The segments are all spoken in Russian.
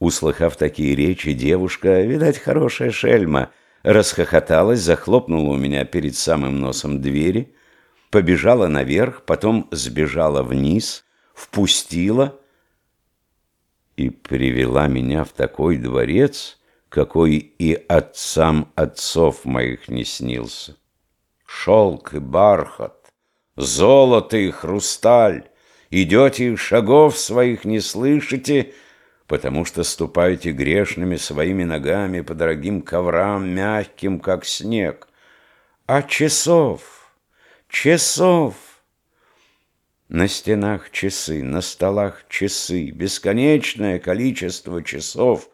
Услыхав такие речи, девушка, видать, хорошая шельма, расхохоталась, захлопнула у меня перед самым носом двери, побежала наверх, потом сбежала вниз, впустила и привела меня в такой дворец, какой и отцам отцов моих не снился. Шелк и бархат, золото и хрусталь, идете и шагов своих не слышите — потому что ступаете грешными своими ногами по дорогим коврам, мягким, как снег. А часов, часов... На стенах часы, на столах часы, бесконечное количество часов.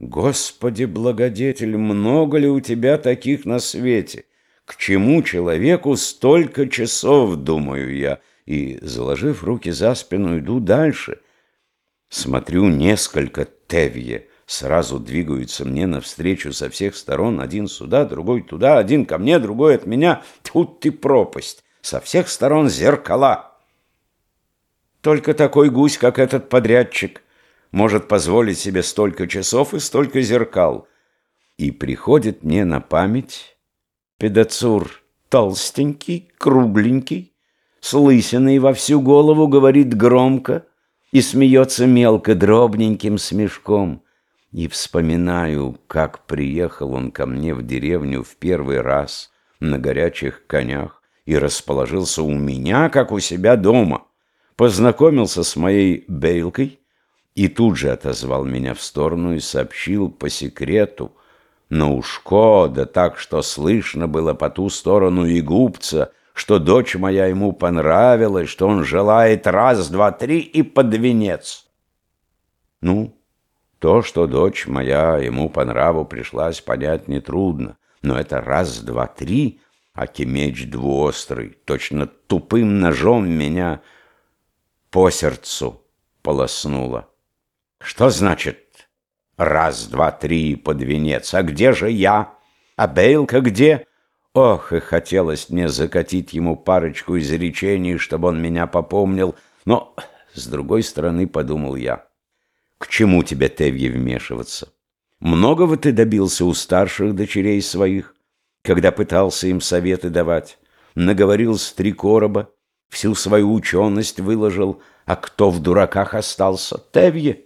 Господи, благодетель, много ли у тебя таких на свете? К чему человеку столько часов, думаю я, и, заложив руки за спину, иду дальше — Смотрю, несколько тевье сразу двигаются мне навстречу со всех сторон. Один сюда, другой туда, один ко мне, другой от меня. Тут ты пропасть. Со всех сторон зеркала. Только такой гусь, как этот подрядчик, может позволить себе столько часов и столько зеркал. И приходит мне на память педацур толстенький, кругленький, с лысиной во всю голову говорит громко — и смеется мелко дробненьким смешком. И вспоминаю, как приехал он ко мне в деревню в первый раз на горячих конях и расположился у меня, как у себя дома. Познакомился с моей Бейлкой и тут же отозвал меня в сторону и сообщил по секрету, на ушко, да так, что слышно было по ту сторону и губца — что дочь моя ему понравилась, что он желает раз, два, три и под венец. Ну, то, что дочь моя ему по нраву пришлась понять нетрудно, но это раз, два, три, а кемеч двуострый, точно тупым ножом меня по сердцу полоснуло. Что значит раз, два, три под венец? А где же я? А Бейлка где? Ох, и хотелось мне закатить ему парочку изречений, чтобы он меня попомнил, но, с другой стороны, подумал я, к чему тебе, Тевье, вмешиваться? Многого ты добился у старших дочерей своих, когда пытался им советы давать, наговорил с три короба, всю свою ученость выложил, а кто в дураках остался? Тевье.